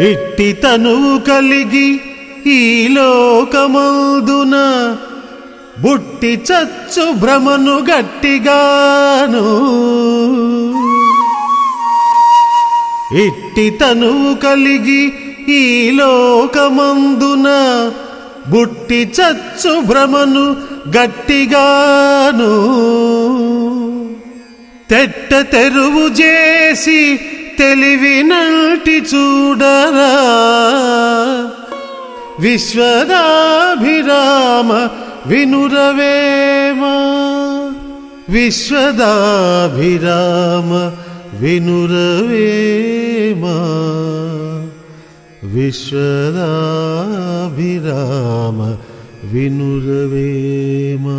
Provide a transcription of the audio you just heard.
ఇట్టి తనువు కలిగి ఈ లోకమందున బుట్టి చచ్చు భ్రమను గట్టిగాను. ఇట్టి తనువు కలిగి ఈ లోకమందున బుట్టి చచ్చు భ్రమను గట్టిగాను. తెట్ట తెరువు చేసి తెలివినటి చూడరా విశ్వదాభిరామ వినురవేమా విశ్వదాభిరామ వినురవేమా విశ్వదాభిరామ వినురవేమా